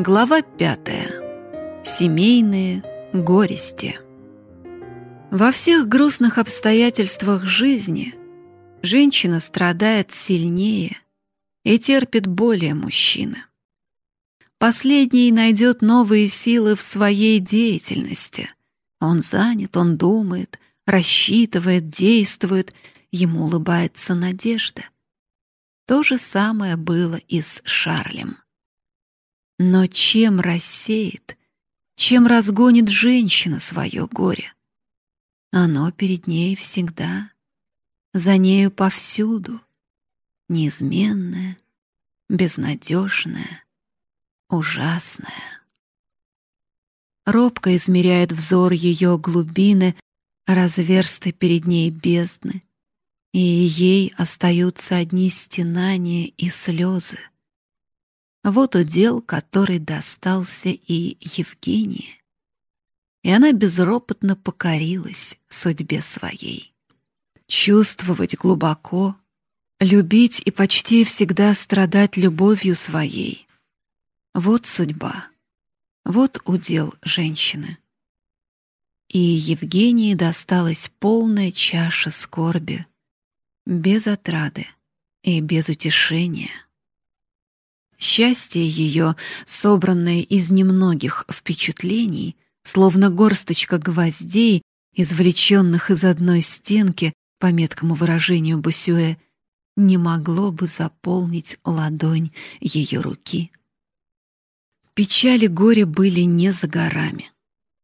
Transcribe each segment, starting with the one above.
Глава пятая. Семейные горести. Во всех грустных обстоятельствах жизни женщина страдает сильнее и терпит более мужчины. Последний найдет новые силы в своей деятельности. Он занят, он думает, рассчитывает, действует, ему улыбается надежда. То же самое было и с Шарлем. Но чем рассеет, чем разгонит женщина свое горе? Оно перед ней всегда, за нею повсюду, неизменное, безнадежное, ужасное. Робко измеряет взор ее глубины, разверсты перед ней бездны, и ей остаются одни стенания и слезы. Вот удел, который достался и Евгении. И она безропотно покорилась судьбе своей. Чувствовать глубоко, любить и почти всегда страдать любовью своей. Вот судьба, вот удел женщины. И Евгении досталась полная чаша скорби, без отрады и без утешения. Счастье ее, собранное из немногих впечатлений, словно горсточка гвоздей, извлеченных из одной стенки, по меткому выражению Бусюэ, не могло бы заполнить ладонь ее руки. Печали горе были не за горами.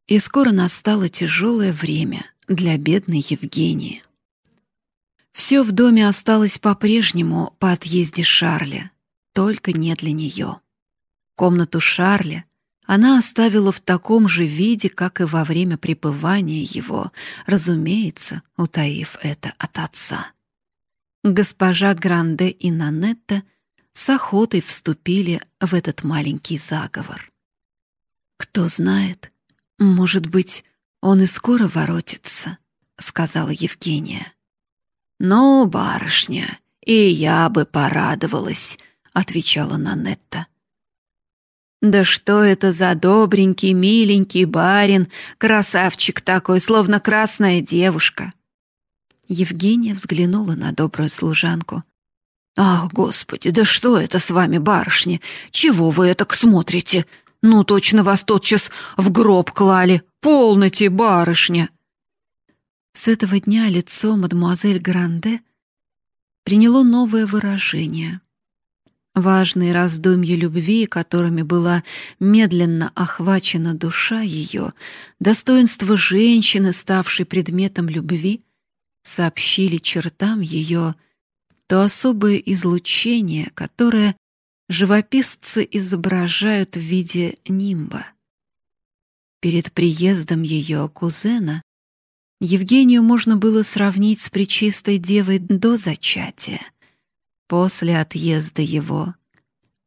И скоро настало тяжелое время для бедной Евгении. Все в доме осталось по-прежнему по отъезде Шарля, только не для нее. Комнату Шарля она оставила в таком же виде, как и во время пребывания его, разумеется, утаив это от отца. Госпожа Гранде и Нанетта с охотой вступили в этот маленький заговор. «Кто знает, может быть, он и скоро воротится», — сказала Евгения. «Ну, барышня, и я бы порадовалась», отвечала Нанетта. Да что это за добренький, миленький барин, красавчик такой, словно красная девушка. Евгения взглянула на добрую служанку. Ах, господи, да что это с вами, барышня? Чего вы это смотрите? Ну, точно вас тотчас в гроб клали. Полноте, барышня. С этого дня лицо мадемуазель Гранде приняло новое выражение. Важные раздумья любви, которыми была медленно охвачена душа ее, достоинство женщины, ставшей предметом любви, сообщили чертам ее то особое излучение, которое живописцы изображают в виде нимба. Перед приездом ее кузена Евгению можно было сравнить с пречистой девой до зачатия. После отъезда его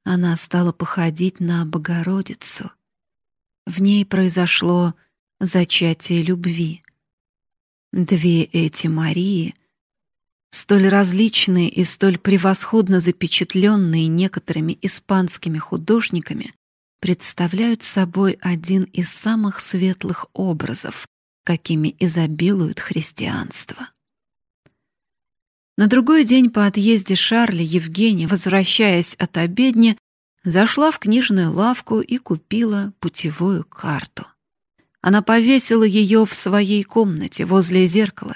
она стала походить на Богородицу. В ней произошло зачатие любви. Две эти Марии, столь различные и столь превосходно запечатленные некоторыми испанскими художниками, представляют собой один из самых светлых образов, какими изобилует христианство. На другой день по отъезде Шарля Евгения, возвращаясь от обедни, зашла в книжную лавку и купила путевую карту. Она повесила ее в своей комнате возле зеркала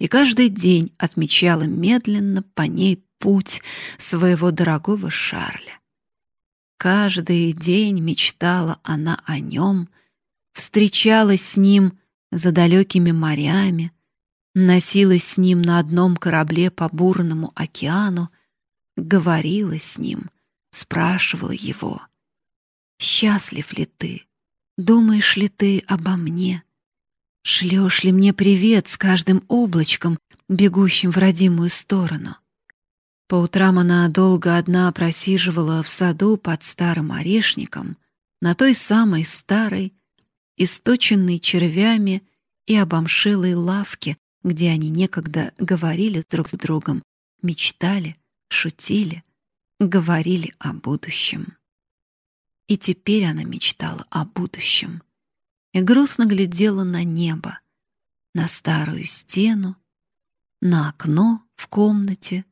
и каждый день отмечала медленно по ней путь своего дорогого Шарля. Каждый день мечтала она о нем, встречалась с ним за далекими морями, носилась с ним на одном корабле по бурному океану, говорила с ним, спрашивала его. «Счастлив ли ты? Думаешь ли ты обо мне? Шлешь ли мне привет с каждым облачком, бегущим в родимую сторону?» По утрам она долго одна просиживала в саду под старым орешником, на той самой старой, источенной червями и обомшелой лавке, где они некогда говорили друг с другом, мечтали, шутили, говорили о будущем. И теперь она мечтала о будущем. И грустно глядела на небо, на старую стену, на окно в комнате,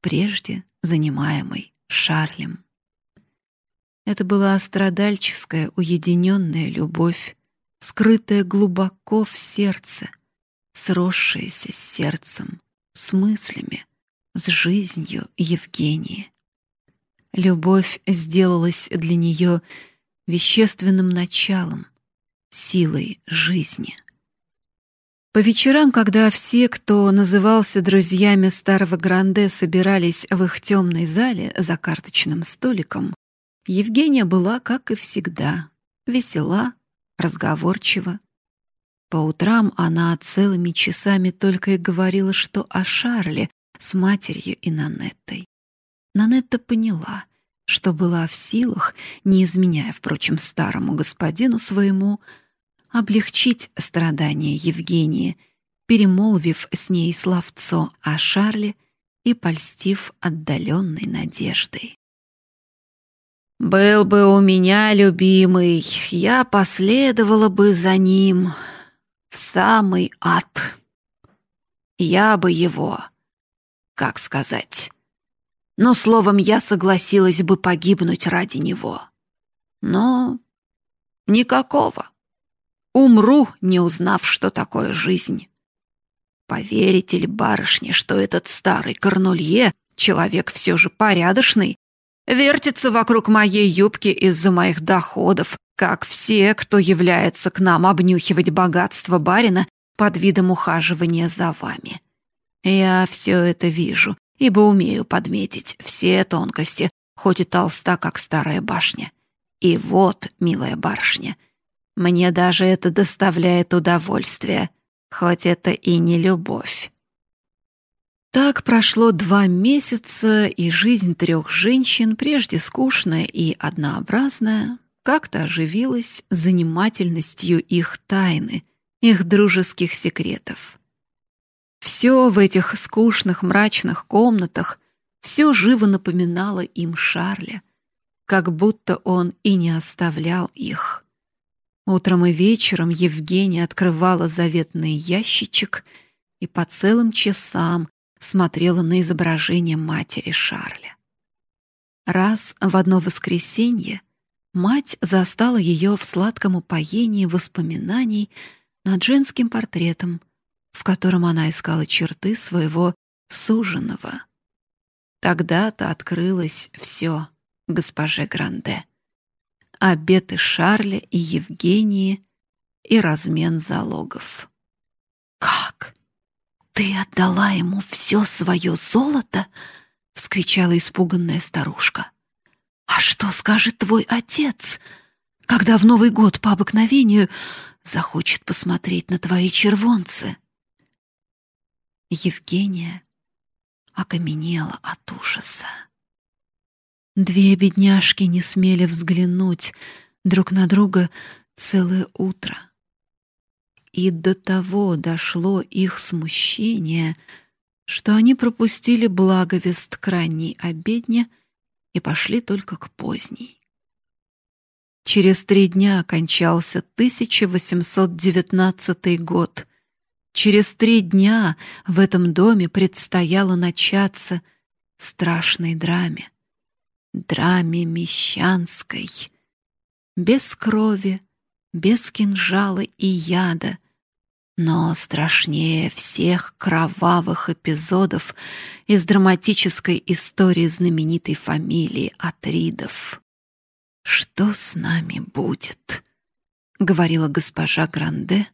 прежде занимаемой Шарлем. Это была страдальческая, уединенная любовь, скрытая глубоко в сердце, сросшаяся с сердцем, с мыслями, с жизнью Евгении. Любовь сделалась для нее вещественным началом, силой жизни. По вечерам, когда все, кто назывался друзьями старого Гранде, собирались в их темной зале за карточным столиком, Евгения была, как и всегда, весела, разговорчива. По утрам она целыми часами только и говорила, что о Шарле с матерью и Нанеттой. Нанетта поняла, что была в силах, не изменяя, впрочем, старому господину своему, облегчить страдания Евгении, перемолвив с ней словцо о Шарле и польстив отдаленной надеждой. Был бы у меня любимый, я последовала бы за ним в самый ад. Я бы его, как сказать, но словом я согласилась бы погибнуть ради него. Но никакого. Умру, не узнав, что такое жизнь. Поверите ли, барышня, что этот старый Корнулье, человек все же порядочный, вертится вокруг моей юбки из-за моих доходов, как все, кто является к нам обнюхивать богатство барина под видом ухаживания за вами. Я все это вижу, ибо умею подметить все тонкости, хоть и толста, как старая башня. И вот, милая барышня, мне даже это доставляет удовольствие, хоть это и не любовь. Так прошло два месяца, и жизнь трех женщин, прежде скучная и однообразная, как-то оживилась занимательностью их тайны, их дружеских секретов. Все в этих скучных мрачных комнатах, все живо напоминало им Шарля, как будто он и не оставлял их. Утром и вечером Евгения открывала заветный ящичек и по целым часам смотрела на изображение матери Шарля. Раз в одно воскресенье мать застала ее в сладком упоении воспоминаний над женским портретом, в котором она искала черты своего суженого. Тогда-то открылось все госпоже Гранде. Обеты Шарля и Евгении и размен залогов. «Как? «Ты отдала ему все свое золото?» — вскричала испуганная старушка. «А что скажет твой отец, когда в Новый год по обыкновению захочет посмотреть на твои червонцы?» Евгения окаменела от ужаса. Две бедняжки не смели взглянуть друг на друга целое утро. И до того дошло их смущение, что они пропустили благовест к обедне и пошли только к поздней. Через три дня окончался 1819 год. Через три дня в этом доме предстояло начаться страшной драме. Драме мещанской. Без крови, без кинжала и яда, но страшнее всех кровавых эпизодов из драматической истории знаменитой фамилии Атридов. «Что с нами будет?» — говорила госпожа Гранде,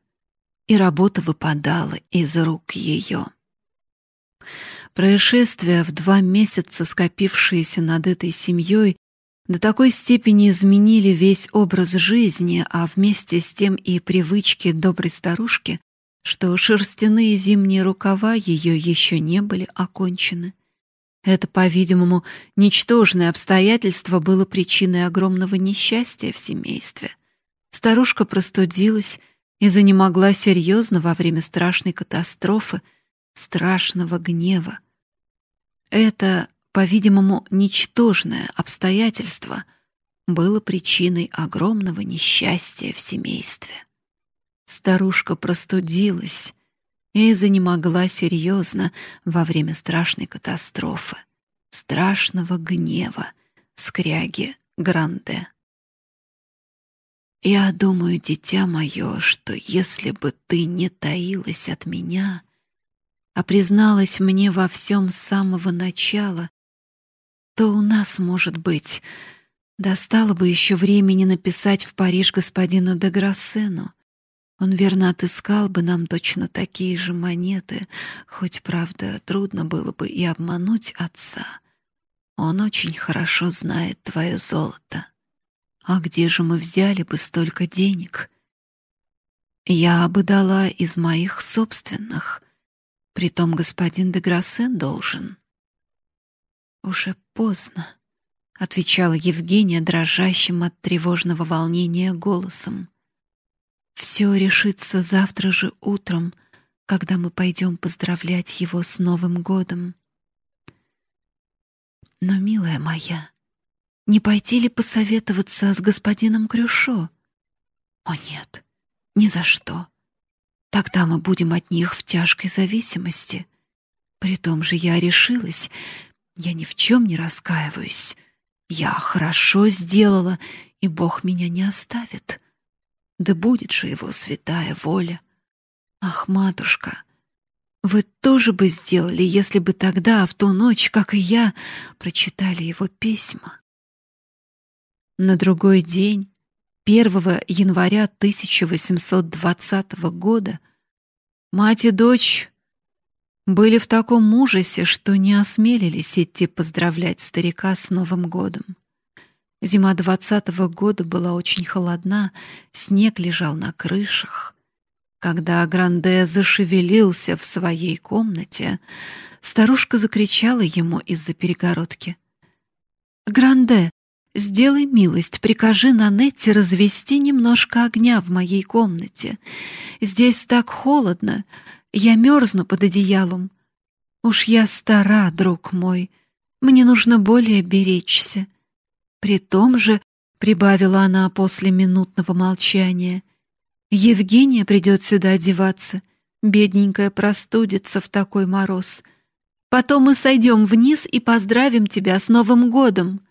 и работа выпадала из рук ее. Происшествия в два месяца, скопившиеся над этой семьей, до такой степени изменили весь образ жизни, а вместе с тем и привычки доброй старушки, что шерстяные зимние рукава ее еще не были окончены. Это, по-видимому, ничтожное обстоятельство было причиной огромного несчастья в семействе. Старушка простудилась и занемогла серьезно во время страшной катастрофы, страшного гнева. Это по-видимому, ничтожное обстоятельство было причиной огромного несчастья в семействе. Старушка простудилась и занемогла серьезно во время страшной катастрофы, страшного гнева скряги Гранде. Я думаю, дитя мое, что если бы ты не таилась от меня, а призналась мне во всем с самого начала, то у нас, может быть, достало бы еще времени написать в Париж господину де Грассену. Он верно отыскал бы нам точно такие же монеты, хоть, правда, трудно было бы и обмануть отца. Он очень хорошо знает твое золото. А где же мы взяли бы столько денег? Я бы дала из моих собственных. Притом господин де Грассен должен. Уже поздно, отвечала Евгения дрожащим от тревожного волнения голосом. Все решится завтра же утром, когда мы пойдем поздравлять его с Новым годом. Но, милая моя, не пойти ли посоветоваться с господином Крюшо? О нет, ни за что. Тогда мы будем от них в тяжкой зависимости. При том же я решилась, я ни в чем не раскаиваюсь. Я хорошо сделала, и Бог меня не оставит. Да будет же его святая воля. Ах, матушка, вы тоже бы сделали, если бы тогда, в ту ночь, как и я, прочитали его письма. На другой день, 1 января 1820 года, мать и дочь были в таком ужасе, что не осмелились идти поздравлять старика с Новым годом. Зима двадцатого года была очень холодна, снег лежал на крышах. Когда Гранде зашевелился в своей комнате, старушка закричала ему из-за перегородки. «Гранде, Сделай милость, прикажи Нанетте развести немножко огня в моей комнате. Здесь так холодно, я мерзну под одеялом. Уж я стара, друг мой, мне нужно более беречься. При том же, прибавила она после минутного молчания, Евгения придет сюда одеваться, бедненькая простудится в такой мороз. Потом мы сойдем вниз и поздравим тебя с Новым годом.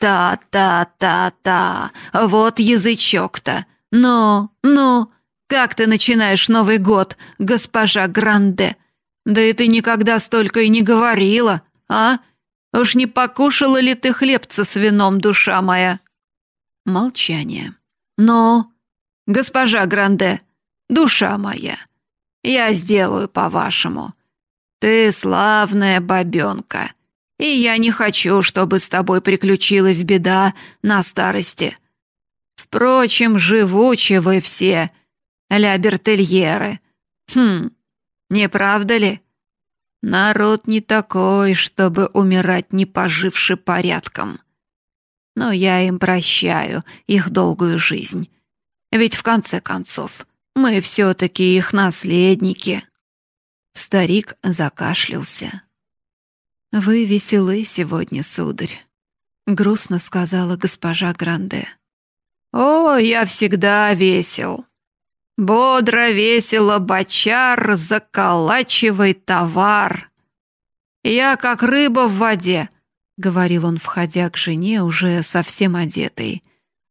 «Та-та-та-та! Вот язычок-то! Ну, ну, как ты начинаешь Новый год, госпожа Гранде? Да и ты никогда столько и не говорила, а? Уж не покушала ли ты хлебца с вином, душа моя?» Молчание. «Ну, госпожа Гранде, душа моя, я сделаю по-вашему. Ты славная бабенка». И я не хочу, чтобы с тобой приключилась беда на старости. Впрочем, живучи вы все, ля Бертельеры. Хм, не правда ли? Народ не такой, чтобы умирать не поживши порядком. Но я им прощаю их долгую жизнь. Ведь в конце концов мы все-таки их наследники. Старик закашлялся. «Вы веселы сегодня, сударь», — грустно сказала госпожа Гранде. «О, я всегда весел. Бодро, весело, бочар, заколачивай товар. Я как рыба в воде», — говорил он, входя к жене, уже совсем одетый.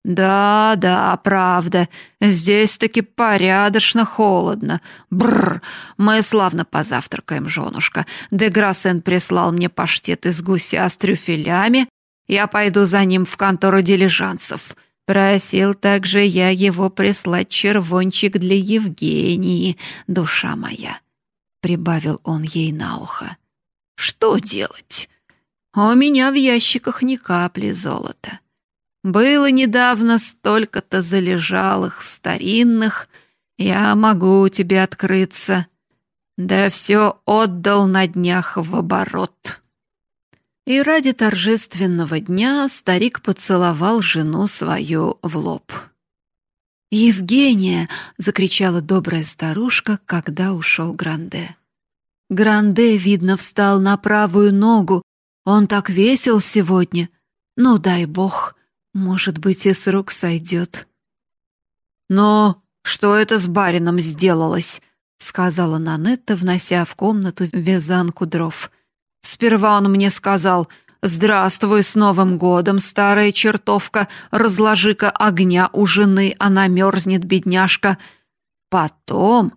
«Да, да, правда. Здесь таки порядочно холодно. Бррр, мы славно позавтракаем, женушка. Деграссен прислал мне паштет из гуся с трюфелями. Я пойду за ним в контору дилижансов. Просил также я его прислать червончик для Евгении, душа моя», — прибавил он ей на ухо. «Что делать? У меня в ящиках ни капли золота». Было недавно столько-то залежалых старинных, я могу тебе открыться. Да все отдал на днях в оборот. И ради торжественного дня старик поцеловал жену свою в лоб. «Евгения!» — закричала добрая старушка, когда ушел Гранде. Гранде, видно, встал на правую ногу. Он так весел сегодня. Ну, дай бог, Может быть, и с рук сойдет. «Но что это с барином сделалось?» — сказала Нанетта, внося в комнату вязанку дров. «Сперва он мне сказал, «Здравствуй с Новым годом, старая чертовка, разложи-ка огня у жены, она мерзнет, бедняжка». Потом...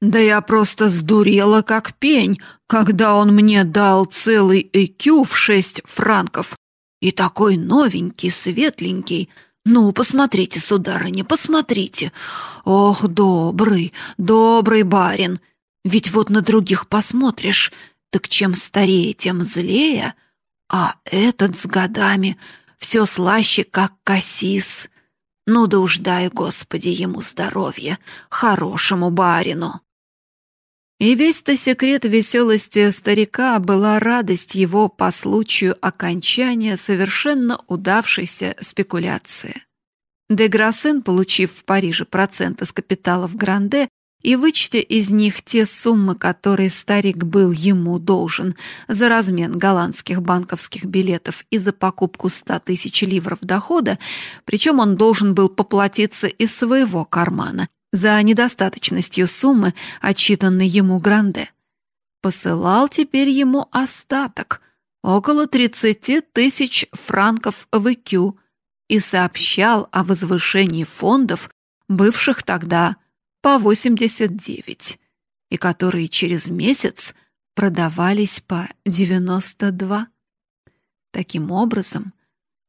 Да я просто сдурела, как пень, когда он мне дал целый ЭКЮ в шесть франков. И такой новенький, светленький. Ну, посмотрите, сударыня, посмотрите. Ох, добрый, добрый барин. Ведь вот на других посмотришь, так чем старее, тем злее. А этот с годами все слаще, как кассис. Ну да уж дай, Господи, ему здоровья, хорошему барину. И весь-то секрет веселости старика была радость его по случаю окончания совершенно удавшейся спекуляции. Деграссен, получив в Париже проценты с капиталов Гранде и вычтя из них те суммы, которые старик был ему должен за размен голландских банковских билетов и за покупку ста тысяч ливров дохода, причем он должен был поплатиться из своего кармана за недостаточностью суммы, отчитанной ему Гранде. Посылал теперь ему остаток, около 30 тысяч франков в ИКЮ, и сообщал о возвышении фондов, бывших тогда по 89, и которые через месяц продавались по 92. Таким образом,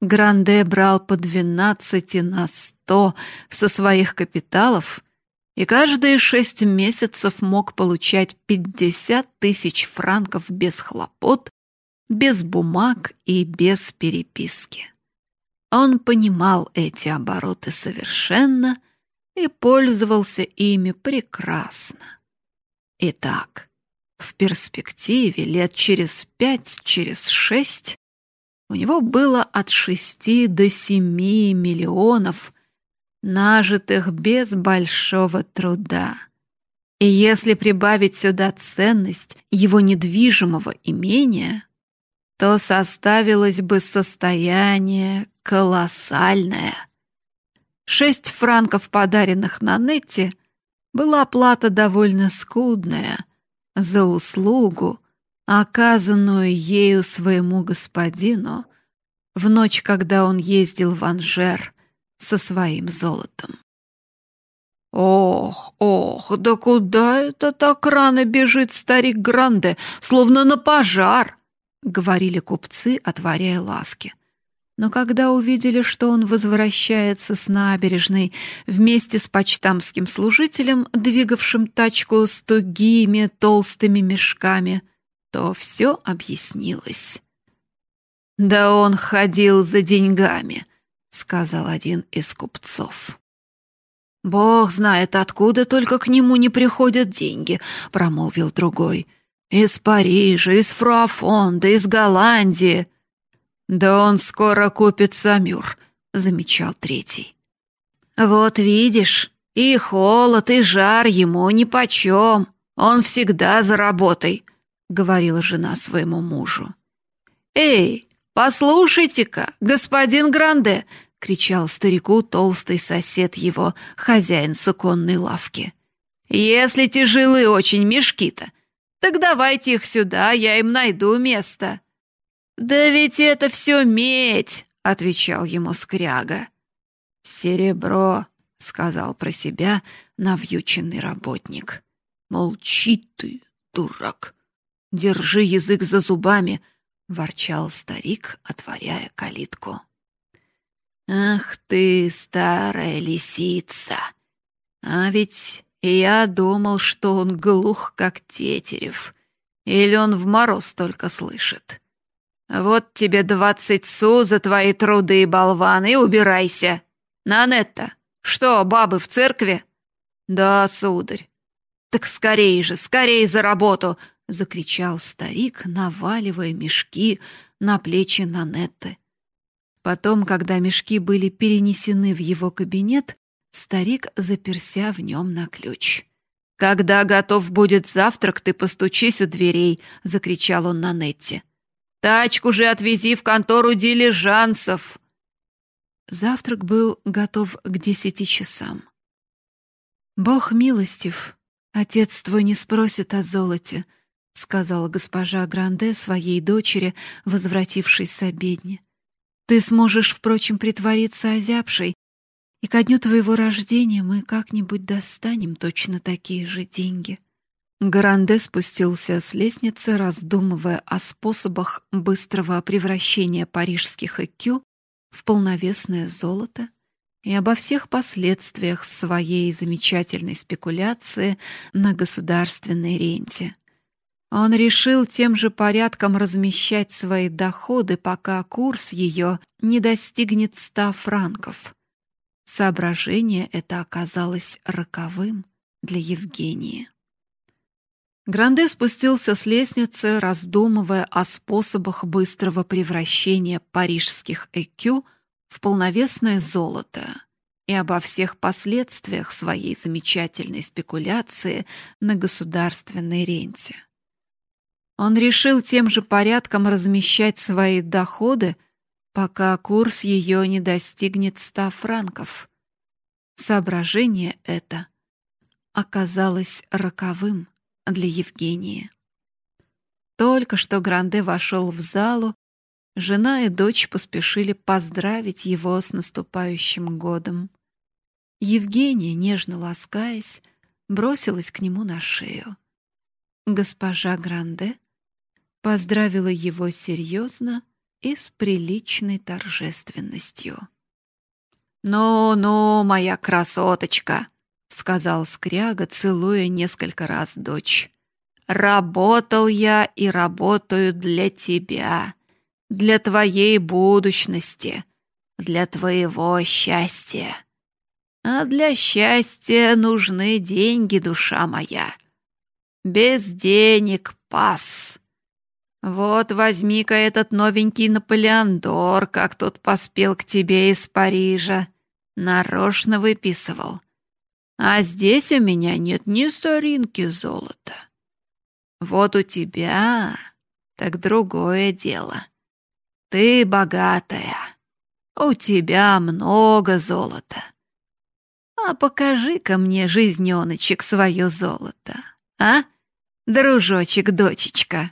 Гранде брал по 12 на 100 со своих капиталов и каждые шесть месяцев мог получать 50 тысяч франков без хлопот, без бумаг и без переписки. Он понимал эти обороты совершенно и пользовался ими прекрасно. Итак, в перспективе лет через пять, через шесть у него было от шести до семи миллионов нажитых без большого труда. И если прибавить сюда ценность его недвижимого имения, то составилось бы состояние колоссальное. Шесть франков, подаренных на нете, была плата довольно скудная за услугу, оказанную ею своему господину в ночь, когда он ездил в Анжер со своим золотом. «Ох, ох, да куда это так рано бежит старик Гранде, словно на пожар?» — говорили купцы, отворяя лавки. Но когда увидели, что он возвращается с набережной вместе с почтамским служителем, двигавшим тачку с тугими толстыми мешками, то все объяснилось. «Да он ходил за деньгами», сказал один из купцов. «Бог знает, откуда только к нему не приходят деньги», — промолвил другой. «Из Парижа, из Фруафонда, из Голландии». «Да он скоро купит Самюр», — замечал третий. «Вот видишь, и холод, и жар ему нипочем. Он всегда за работой», — говорила жена своему мужу. «Эй, послушайте-ка, господин Гранде», — кричал старику толстый сосед его, хозяин суконной лавки. «Если тяжелы очень мешки-то, так давайте их сюда, я им найду место». «Да ведь это все медь», — отвечал ему скряга. «Серебро», — сказал про себя навьюченный работник. «Молчи ты, дурак! Держи язык за зубами!» — ворчал старик, отворяя калитку. «Ах ты, старая лисица! А ведь я думал, что он глух, как тетерев. Или он в мороз только слышит. Вот тебе двадцать су за твои труды, болван, и убирайся. Нанетта, что, бабы в церкви?» «Да, сударь». «Так скорей же, скорей за работу!» — закричал старик, наваливая мешки на плечи Нанетты. Потом, когда мешки были перенесены в его кабинет, старик заперся в нем на ключ. «Когда готов будет завтрак, ты постучись у дверей», — закричал он на Нетте. «Тачку же отвези в контору дилижансов». Завтрак был готов к десяти часам. Бог милостив, отец твой не спросит о золоте, сказала госпожа Гранде своей дочери, возвратившись с обедни. Ты сможешь, впрочем, притвориться озябшей, и ко дню твоего рождения мы как-нибудь достанем точно такие же деньги. Гранде спустился с лестницы, раздумывая о способах быстрого превращения парижских ЭКЮ в полновесное золото и обо всех последствиях своей замечательной спекуляции на государственной ренте. Он решил тем же порядком размещать свои доходы, пока курс ее не достигнет ста франков. Соображение это оказалось роковым для Евгении. Гранде спустился с лестницы, раздумывая о способах быстрого превращения парижских ЭКЮ в полновесное золото и обо всех последствиях своей замечательной спекуляции на государственной ренте. Он решил тем же порядком размещать свои доходы, пока курс ее не достигнет ста франков. Соображение это оказалось роковым для Евгении. Только что Гранде вошел в залу, жена и дочь поспешили поздравить его с наступающим годом. Евгения, нежно ласкаясь, бросилась к нему на шею. Госпожа Гранде поздравила его серьезно и с приличной торжественностью. «Ну-ну, моя красоточка!» Сказал Скряга, целуя несколько раз дочь. Работал я и работаю для тебя, для твоей будущности, для твоего счастья. А для счастья нужны деньги, душа моя. Без денег пас. Вот возьми-ка этот новенький Наполеондор, как тот поспел к тебе из Парижа. Нарочно выписывал. А здесь у меня нет ни соринки золота. Вот у тебя так другое дело. Ты богатая. У тебя много золота. А покажи-ка мне, жизнёночек, свое золото, а? Дружочек, дочечка.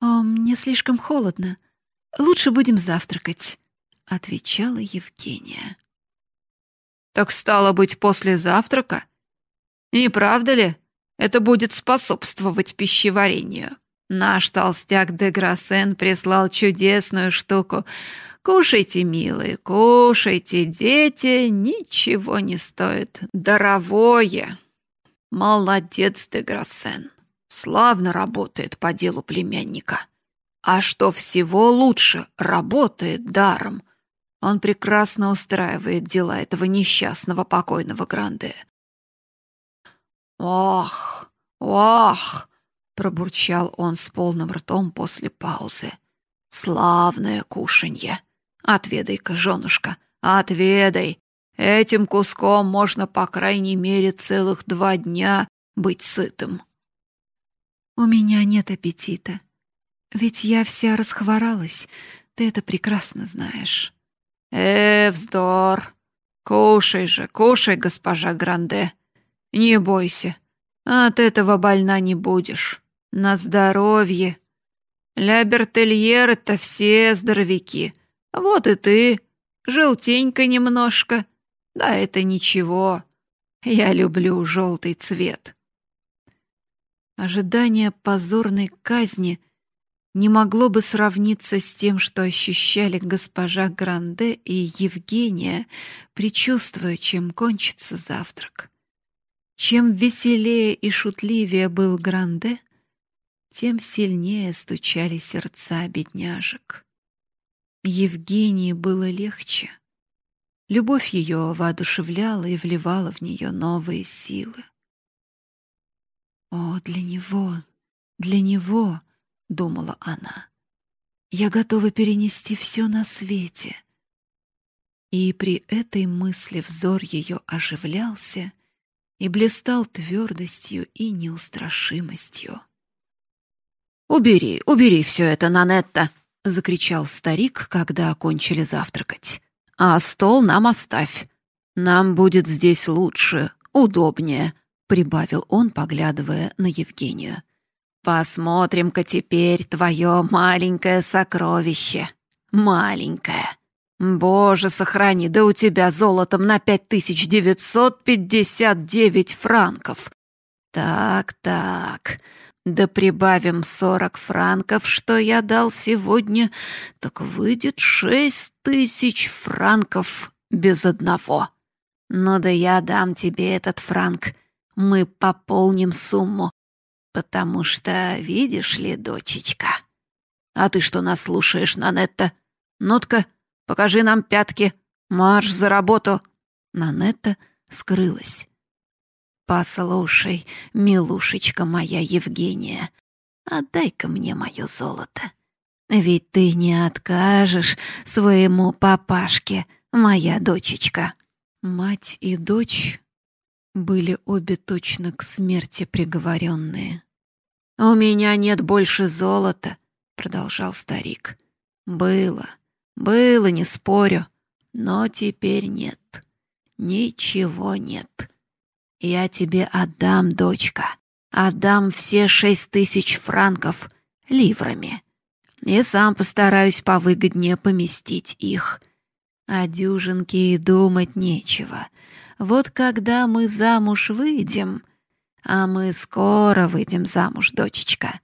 О, мне слишком холодно. Лучше будем завтракать, отвечала Евгения. Так стало быть, после завтрака? Не правда ли? Это будет способствовать пищеварению. Наш толстяк де Грассен прислал чудесную штуку. Кушайте, милые, кушайте, дети, ничего не стоит. Даровое. Молодец, де Грассен. Славно работает по делу племянника. А что всего лучше, работает даром. Он прекрасно устраивает дела этого несчастного покойного Гранде. «Ох, ох!» — пробурчал он с полным ртом после паузы. «Славное кушанье! Отведай-ка, женушка, отведай! Этим куском можно, по крайней мере, целых два дня быть сытым». «У меня нет аппетита, ведь я вся расхворалась, ты это прекрасно знаешь». «Э, вздор! Кушай же, кушай, госпожа Гранде. Не бойся, от этого больна не будешь. На здоровье. Ля Бертельер-то все здоровяки. Вот и ты, желтенько немножко. Да это ничего. Я люблю желтый цвет». Ожидание позорной казни — не могло бы сравниться с тем, что ощущали госпожа Гранде и Евгения, предчувствуя, чем кончится завтрак. Чем веселее и шутливее был Гранде, тем сильнее стучали сердца бедняжек. Евгении было легче. Любовь ее воодушевляла и вливала в нее новые силы. О, для него, для него — думала она. Я готова перенести все на свете. И при этой мысли взор ее оживлялся и блистал твердостью и неустрашимостью. «Убери, убери все это, Нанетта!» — закричал старик, когда окончили завтракать. «А стол нам оставь. Нам будет здесь лучше, удобнее», — прибавил он, поглядывая на Евгению. «Посмотрим-ка теперь твое маленькое сокровище. Маленькое. Боже, сохрани, да у тебя золотом на пять тысяч девятьсот пятьдесят девять франков. Так, так, да прибавим сорок франков, что я дал сегодня, так выйдет шесть тысяч франков без одного. Ну да я дам тебе этот франк, мы пополним сумму, потому что, видишь ли, дочечка... А ты что нас слушаешь, Нанетта? Ну-ка, покажи нам пятки, марш за работу. Нанетта скрылась. «Послушай, милушечка моя Евгения, отдай-ка мне мое золото. Ведь ты не откажешь своему папашке, моя дочечка». Мать и дочь были обе точно к смерти приговоренные. «У меня нет больше золота», — продолжал старик. «Было, было, не спорю, но теперь нет. Ничего нет. Я тебе отдам, дочка, отдам все шесть тысяч франков ливрами. И сам постараюсь повыгоднее поместить их. О дюжинке и думать нечего. Вот когда мы замуж выйдем, а мы скоро выйдем замуж, дочечка,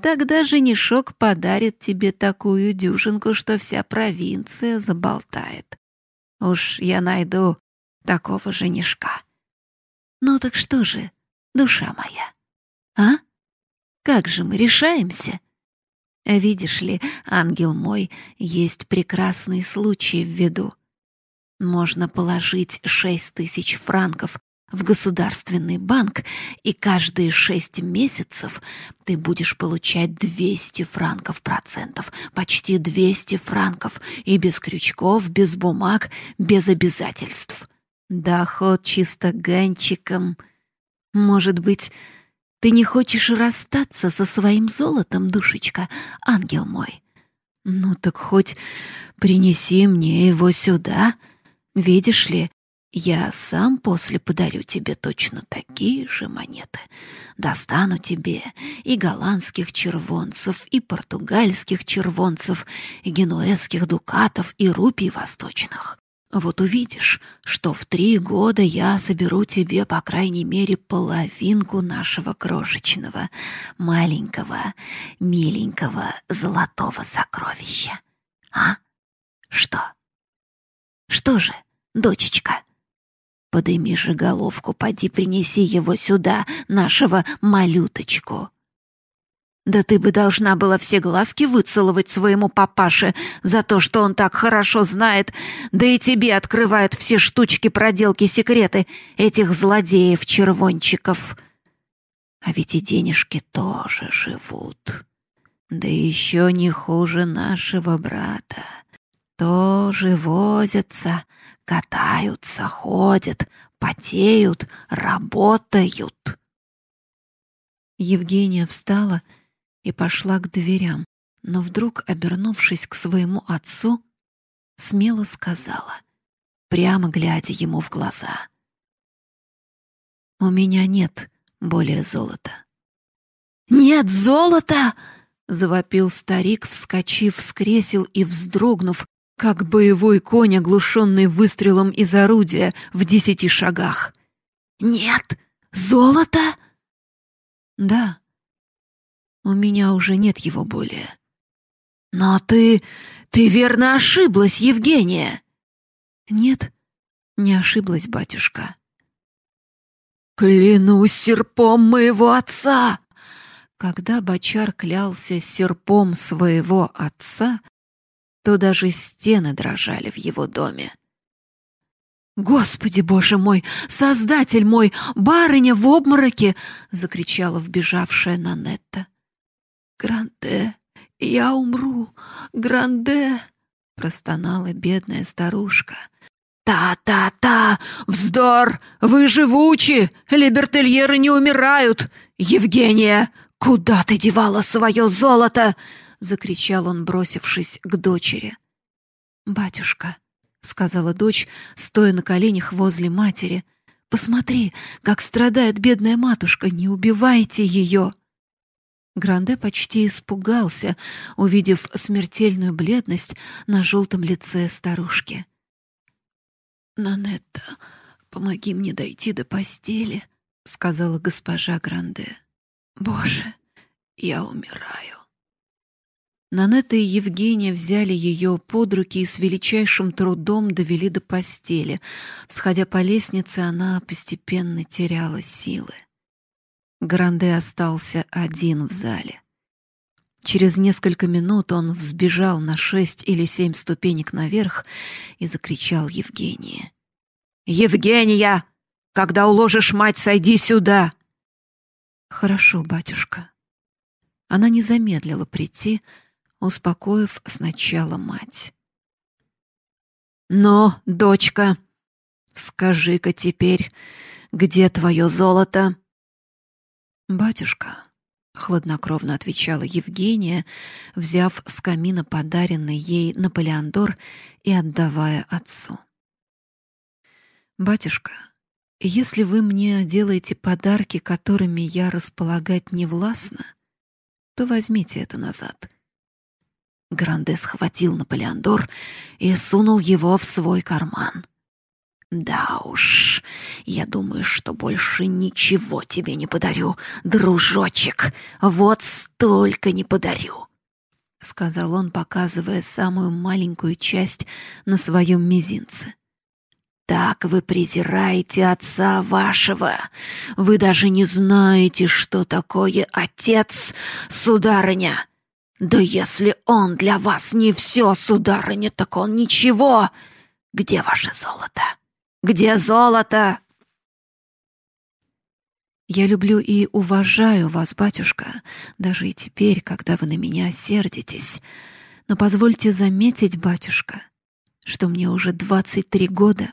тогда женишок подарит тебе такую дюжинку, что вся провинция заболтает. Уж я найду такого женишка. Ну так что же, душа моя, а? Как же мы решаемся? Видишь ли, ангел мой, есть прекрасный случай в виду. Можно положить шесть тысяч франков в государственный банк, и каждые шесть месяцев ты будешь получать 200 франков процентов, почти 200 франков, и без крючков, без бумаг, без обязательств. Доход чисто ганчиком. Может быть, ты не хочешь расстаться со своим золотом, душечка, ангел мой? Ну так хоть принеси мне его сюда. Видишь ли, я сам после подарю тебе точно такие же монеты. Достану тебе и голландских червонцев, и португальских червонцев, и генуэзских дукатов, и рупий восточных. Вот увидишь, что в три года я соберу тебе, по крайней мере, половинку нашего крошечного, маленького, миленького золотого сокровища. А? Что? Что же, дочечка? Подыми же головку, поди принеси его сюда, нашего малюточку. Да ты бы должна была все глазки выцеловать своему папаше за то, что он так хорошо знает, да и тебе открывают все штучки, проделки, секреты этих злодеев-червончиков. А ведь и денежки тоже живут. Да еще не хуже нашего брата. Тоже возятся, катаются, ходят, потеют, работают. Евгения встала и пошла к дверям, но вдруг, обернувшись к своему отцу, смело сказала, прямо глядя ему в глаза. «У меня нет более золота». «Нет золота!» — завопил старик, вскочив с кресел и вздрогнув, как боевой конь, оглушенный выстрелом из орудия в десяти шагах. «Нет золота?» «Да», у меня уже нет его более. Но ты... ты верно ошиблась, Евгения. Нет, не ошиблась, батюшка. Клянусь серпом моего отца! Когда бочар клялся серпом своего отца, то даже стены дрожали в его доме. «Господи, боже мой! Создатель мой! Барыня в обмороке!» — закричала вбежавшая Нанетта. «Гранде, я умру! Гранде!» — простонала бедная старушка. «Та-та-та! Вздор! Вы живучи! Либертельеры не умирают! Евгения, куда ты девала свое золото?» — закричал он, бросившись к дочери. «Батюшка», — сказала дочь, стоя на коленях возле матери, — «посмотри, как страдает бедная матушка, не убивайте ее!» Гранде почти испугался, увидев смертельную бледность на желтом лице старушки. «Нанетта, помоги мне дойти до постели», — сказала госпожа Гранде. «Боже, я умираю». Нанетта и Евгения взяли ее под руки и с величайшим трудом довели до постели. Всходя по лестнице, она постепенно теряла силы. Гранде остался один в зале. Через несколько минут он взбежал на шесть или семь ступенек наверх и закричал Евгении. «Евгения! Когда уложишь мать, сойди сюда!» «Хорошо, батюшка». Она не замедлила прийти, успокоив сначала мать. «Но, дочка, скажи-ка теперь, где твое золото?» «Батюшка», — хладнокровно отвечала Евгения, взяв с камина подаренный ей Наполеондор и отдавая отцу. «Батюшка, если вы мне делаете подарки, которыми я располагать не властна, то возьмите это назад». Гранде схватил Наполеондор и сунул его в свой карман. Да уж, я думаю, что больше ничего тебе не подарю, дружочек. Вот столько не подарю, сказал он, показывая самую маленькую часть на своем мизинце. Так вы презираете отца вашего. Вы даже не знаете, что такое отец, сударыня. Да если он для вас не все, сударыня, так он ничего. Где ваше золото? Где золото?» «Я люблю и уважаю вас, батюшка, даже и теперь, когда вы на меня сердитесь. Но позвольте заметить, батюшка, что мне уже 23 года.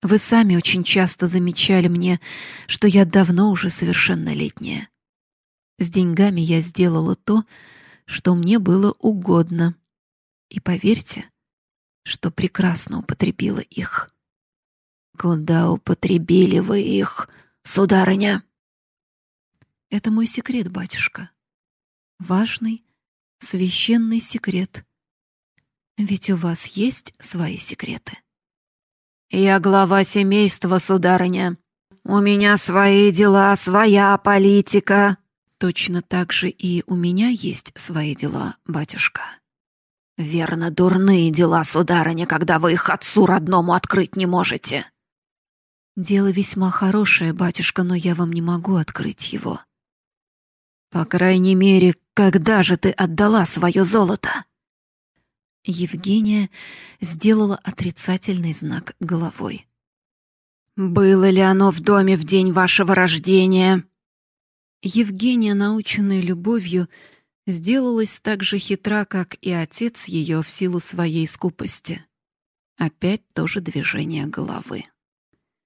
Вы сами очень часто замечали мне, что я давно уже совершеннолетняя. С деньгами я сделала то, что мне было угодно. И поверьте, что прекрасно употребила их. Куда употребили вы их, сударыня? Это мой секрет, батюшка. Важный, священный секрет. Ведь у вас есть свои секреты. Я глава семейства, сударыня. У меня свои дела, своя политика. Точно так же и у меня есть свои дела, батюшка. Верно, дурные дела, сударыня, когда вы их отцу родному открыть не можете. Дело весьма хорошее, батюшка, но я вам не могу открыть его. По крайней мере, когда же ты отдала свое золото? Евгения сделала отрицательный знак головой. Было ли оно в доме в день вашего рождения? Евгения, наученная любовью, сделалась так же хитра, как и отец ее в силу своей скупости. Опять тоже движение головы.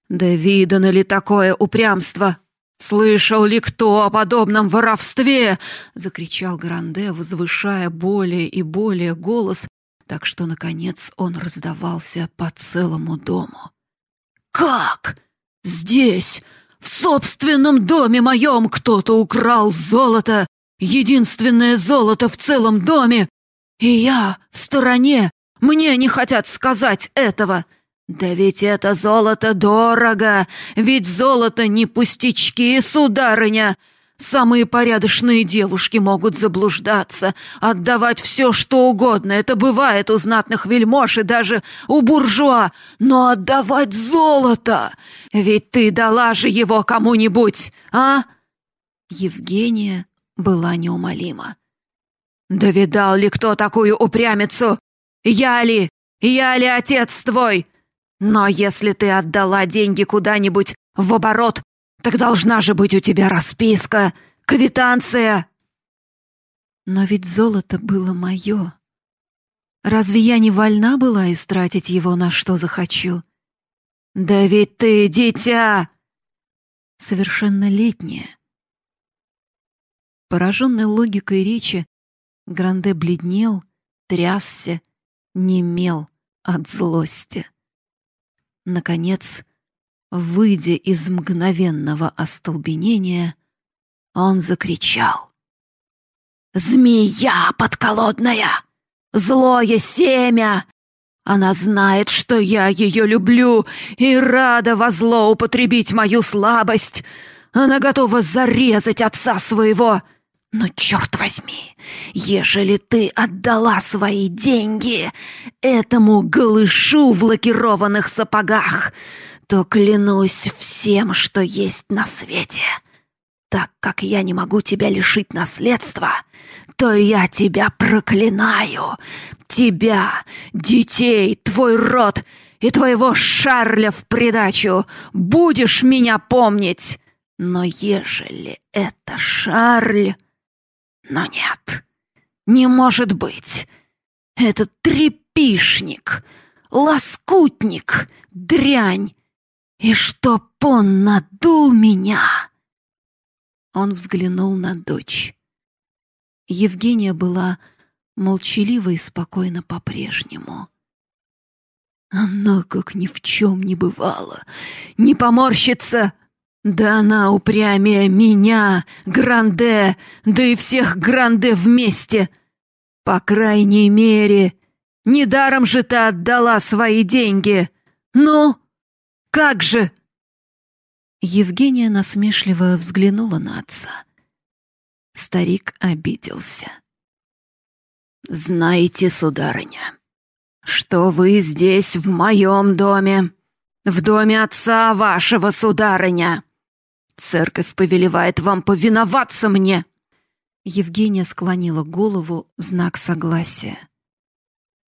Да видано ли такое упрямство? Слышал ли кто о подобном воровстве? закричал Гранде, возвышая более и более голос, так что наконец он раздавался по целому дому. Как? Здесь, в собственном доме моем кто-то украл золото, единственное золото в целом доме, и я в стороне. Мне не хотят сказать этого. «Да ведь это золото дорого! Ведь золото не пустячки, сударыня! Самые порядочные девушки могут заблуждаться, отдавать все, что угодно. Это бывает у знатных вельмож и даже у буржуа. Но отдавать золото! Ведь ты дала же его кому-нибудь, а?» Евгения была неумолима. «Да видал ли кто такую упрямицу? Я ли? Я ли отец твой? Но если ты отдала деньги куда-нибудь в оборот, так должна же быть у тебя расписка, квитанция. Но ведь золото было мое. Разве я не вольна была истратить его на что захочу? Да ведь ты дитя! Совершеннолетняя. Пораженный логикой речи, Гранде бледнел, трясся, немел от злости. Наконец, выйдя из мгновенного остолбенения, он закричал. «Змея подколодная! Злое семя! Она знает, что я ее люблю и рада во зло употребить мою слабость. Она готова зарезать отца своего. Но черт возьми, ежели ты отдала свои деньги этому голышу в лакированных сапогах, то клянусь всем, что есть на свете. Так как я не могу тебя лишить наследства, то я тебя проклинаю. Тебя, детей, твой род и твоего Шарля в придачу. Будешь меня помнить. Но ежели это Шарль... Но нет, не может быть. Этот трепишник, лоскутник, дрянь. И чтоб он надул меня... Он взглянул на дочь. Евгения была молчалива и спокойна по-прежнему. Она, как ни в чем не бывало, не поморщится. Да она упрямее меня, Гранде, да и всех Гранде вместе. По крайней мере, недаром же ты отдала свои деньги. Ну, как же?» Евгения насмешливо взглянула на отца. Старик обиделся. «Знаете, сударыня, что вы здесь в моем доме, в доме отца вашего, сударыня. Церковь повелевает вам повиноваться мне». Евгения склонила голову в знак согласия.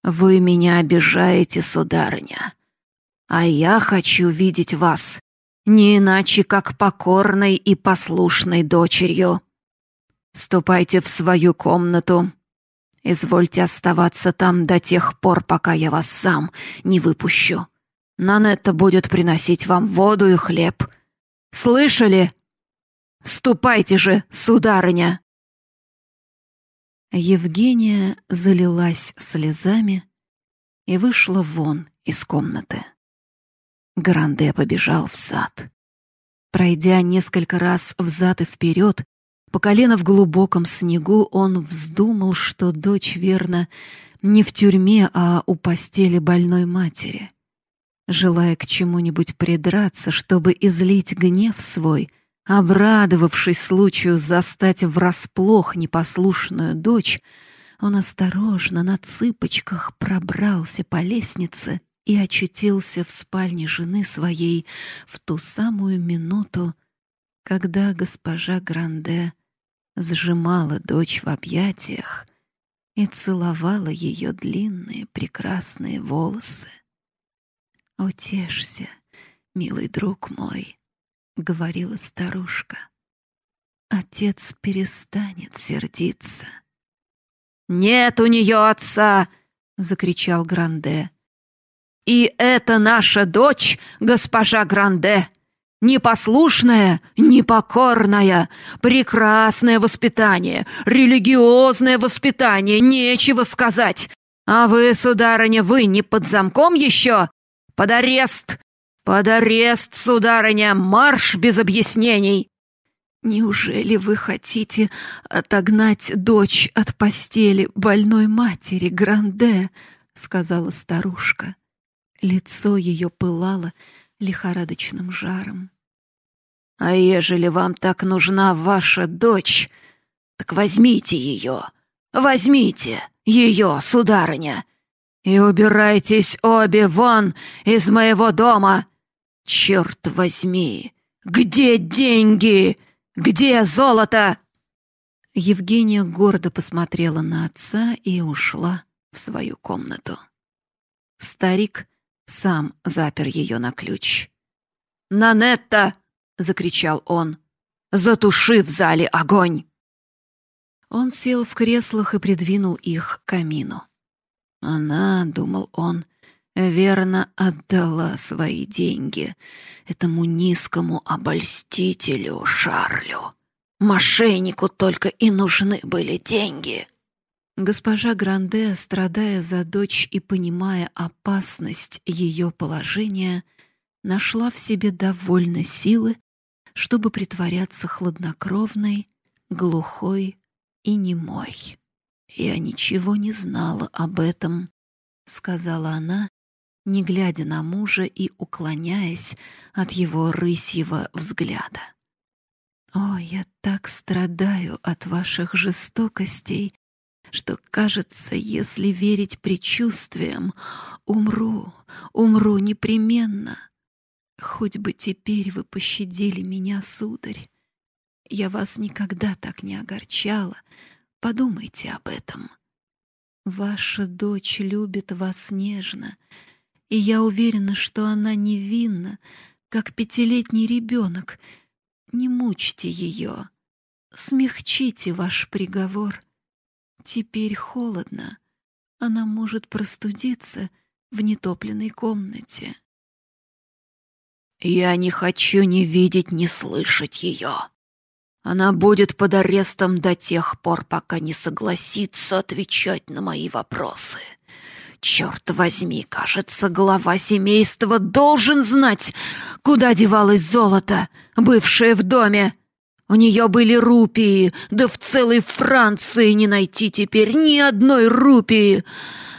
«Вы меня обижаете, сударыня, а я хочу видеть вас не иначе, как покорной и послушной дочерью. Ступайте в свою комнату. Извольте оставаться там до тех пор, пока я вас сам не выпущу. Нанетта будет приносить вам воду и хлеб. Слышали? Ступайте же, сударыня!» Евгения залилась слезами и вышла вон из комнаты. Гранде побежал в сад. Пройдя несколько раз взад и вперед, по колено в глубоком снегу, он вздумал, что дочь, верно, не в тюрьме, а у постели больной матери. Желая к чему-нибудь придраться, чтобы излить гнев свой, обрадовавшись случаю застать врасплох непослушную дочь, он осторожно на цыпочках пробрался по лестнице и очутился в спальне жены своей в ту самую минуту, когда госпожа Гранде сжимала дочь в объятиях и целовала ее длинные прекрасные волосы. «Утешься, милый друг мой», — говорила старушка. «Отец перестанет сердиться». «Нет у нее отца!» — закричал Гранде. И это наша дочь, госпожа Гранде. Непослушная, непокорная, прекрасное воспитание, религиозное воспитание, нечего сказать. А вы, сударыня, вы не под замком еще? Под арест! Под арест, сударыня, марш без объяснений!» «Неужели вы хотите отогнать дочь от постели больной матери Гранде?» — сказала старушка. Лицо ее пылало лихорадочным жаром. «А ежели вам так нужна ваша дочь, так возьмите ее, возьмите ее, сударыня, и убирайтесь обе вон из моего дома. Черт возьми, где деньги? Где золото?» Евгения гордо посмотрела на отца и ушла в свою комнату. Старик сам запер ее на ключ. «Нанетта!» — закричал он. «Затуши в зале огонь!» Он сел в креслах и придвинул их к камину. Она, — думал он, — верно отдала свои деньги этому низкому обольстителю Шарлю. Мошеннику только и нужны были деньги. Госпожа Гранде, страдая за дочь и понимая опасность ее положения, нашла в себе довольно силы, чтобы притворяться хладнокровной, глухой и немой. «Я ничего не знала об этом», — сказала она, не глядя на мужа и уклоняясь от его рысьего взгляда. «О, я так страдаю от ваших жестокостей, что, кажется, если верить предчувствиям, умру, умру непременно. Хоть бы теперь вы пощадили меня, сударь. Я вас никогда так не огорчала. Подумайте об этом. Ваша дочь любит вас нежно, и я уверена, что она невинна, как пятилетний ребенок. Не мучьте ее, смягчите ваш приговор. Теперь холодно, она может простудиться в нетопленной комнате. Я не хочу ни видеть, ни слышать ее. Она будет под арестом до тех пор, пока не согласится отвечать на мои вопросы. Черт возьми, кажется, глава семейства должен знать, куда девалось золото, бывшее в доме. У нее были рупии, да в целой Франции не найти теперь ни одной рупии.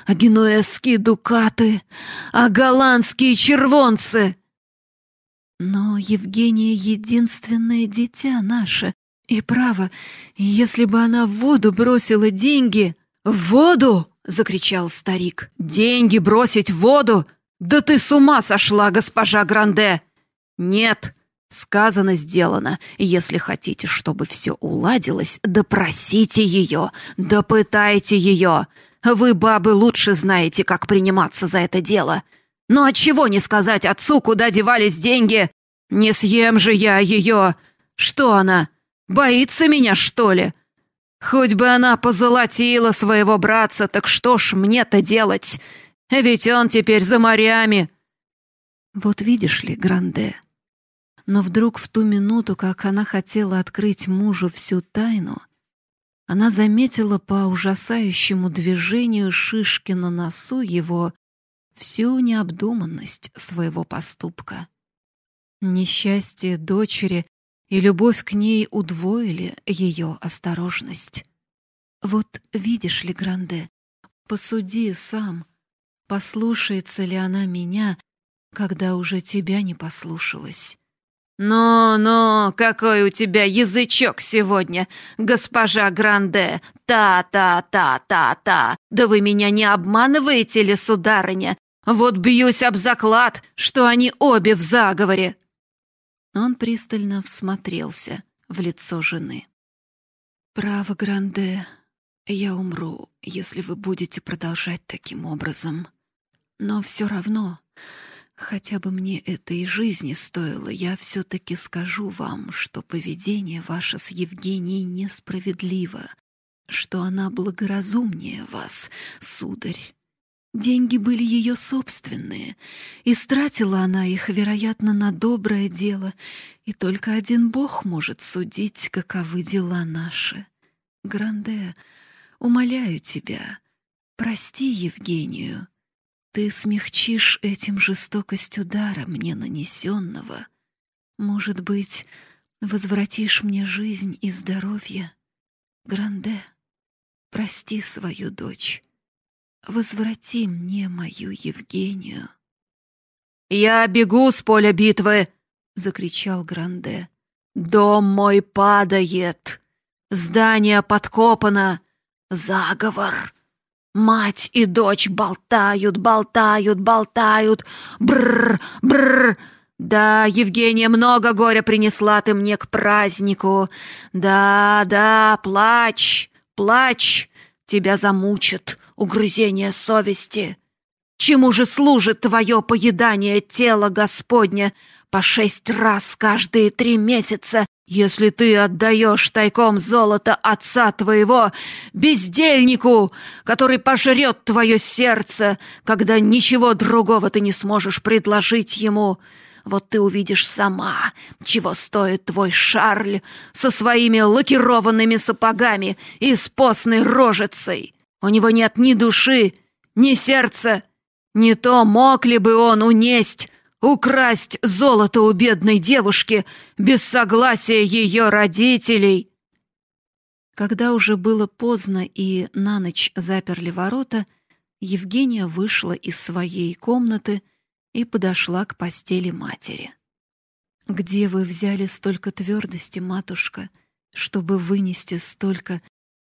А генуэзские дукаты, а голландские червонцы. Но Евгения — единственное дитя наше. И право, если бы она в воду бросила деньги... «В воду!» — закричал старик. «Деньги бросить в воду? Да ты с ума сошла, госпожа Гранде!» «Нет, сказано, сделано. Если хотите, чтобы все уладилось, допросите ее, допытайте ее. Вы, бабы, лучше знаете, как приниматься за это дело. Ну а чего не сказать отцу, куда девались деньги? Не съем же я ее. Что она, боится меня, что ли?» Хоть бы она позолотила своего братца, так что ж мне-то делать? Ведь он теперь за морями. Вот видишь ли, Гранде. Но вдруг в ту минуту, как она хотела открыть мужу всю тайну, она заметила по ужасающему движению шишки на носу его всю необдуманность своего поступка. Несчастье дочери и любовь к ней удвоили ее осторожность. Вот видишь ли, Гранде, посуди сам, послушается ли она меня, когда уже тебя не послушалась. «Ну-ну, какой у тебя язычок сегодня, госпожа Гранде! Та-та-та-та-та! Да вы меня не обманываете ли, сударыня? Вот бьюсь об заклад, что они обе в заговоре!» Он пристально всмотрелся в лицо жены. «Право, Гранде, я умру, если вы будете продолжать таким образом. Но все равно, хотя бы мне это и жизни стоило, я все-таки скажу вам, что поведение ваше с Евгенией несправедливо, что она благоразумнее вас, сударь. Деньги были ее собственные, и стратила она их, вероятно, на доброе дело, и только один Бог может судить, каковы дела наши. Гранде, умоляю тебя, прости Евгению. Ты смягчишь этим жестокость удара мне нанесенного. Может быть, возвратишь мне жизнь и здоровье. Гранде, прости свою дочь. Возврати мне мою Евгению. Я бегу с поля битвы, закричал Гранде. Дом мой падает. Здание подкопано. Заговор. Мать и дочь болтают, болтают, болтают. Бррр, бррр. Да, Евгения, много горя принесла ты мне к празднику. Да, да, плачь, плачь. Тебя замучат угрызение совести. Чему же служит твое поедание тела Господня по шесть раз каждые три месяца, если ты отдаешь тайком золото отца твоего бездельнику, который пожрет твое сердце, когда ничего другого ты не сможешь предложить ему?» Вот ты увидишь сама, чего стоит твой Шарль со своими лакированными сапогами и с постной рожицей. У него нет ни души, ни сердца. Не то мог ли бы он унесть, украсть золото у бедной девушки без согласия ее родителей?» Когда уже было поздно и на ночь заперли ворота, Евгения вышла из своей комнаты и подошла к постели матери. «Где вы взяли столько твердости, матушка, чтобы вынести столько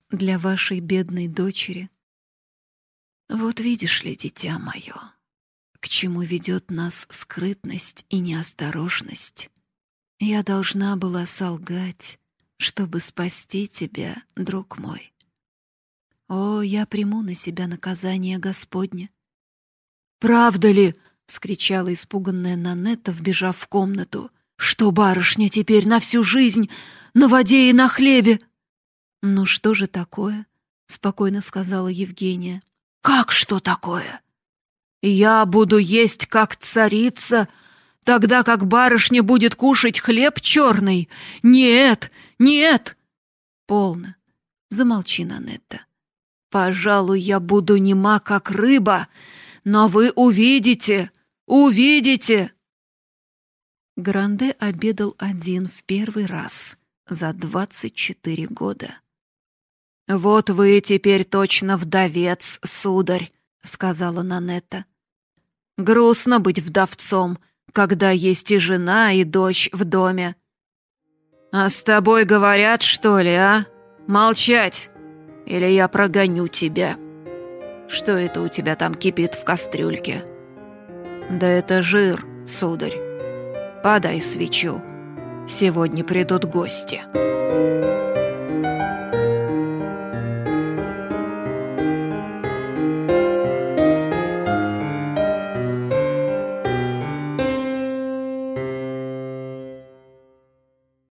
для вашей бедной дочери?» «Вот видишь ли, дитя мое, к чему ведет нас скрытность и неосторожность. Я должна была солгать, чтобы спасти тебя, друг мой. О, я приму на себя наказание Господне. Правда ли? вскричала испуганная Нанетта, вбежав в комнату. Что барышня теперь на всю жизнь на воде и на хлебе? Ну что же такое? спокойно сказала Евгения. Как что такое? Я буду есть как царица, тогда как барышня будет кушать хлеб черный. Нет, нет. Полно. Замолчи, Нанетта. Пожалуй, я буду нема, как рыба, но вы увидите, увидите. Гранде обедал один в первый раз за двадцать четыре года. Вот вы теперь точно вдовец, сударь, сказала Нанетта. Грустно быть вдовцом, когда есть и жена, и дочь в доме. А с тобой говорят, что ли, а? Молчать или я прогоню тебя. Что это у тебя там кипит в кастрюльке? Да это жир, сударь. Подай свечу. Сегодня придут гости.